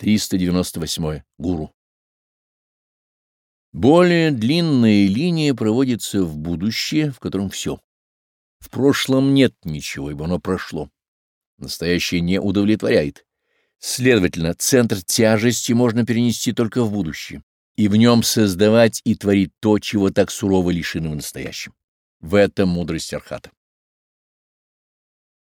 398. Гуру. Более длинная линия проводится в будущее, в котором все. В прошлом нет ничего, ибо оно прошло. Настоящее не удовлетворяет. Следовательно, центр тяжести можно перенести только в будущее, и в нем создавать и творить то, чего так сурово лишены в настоящем. В этом мудрость Архата.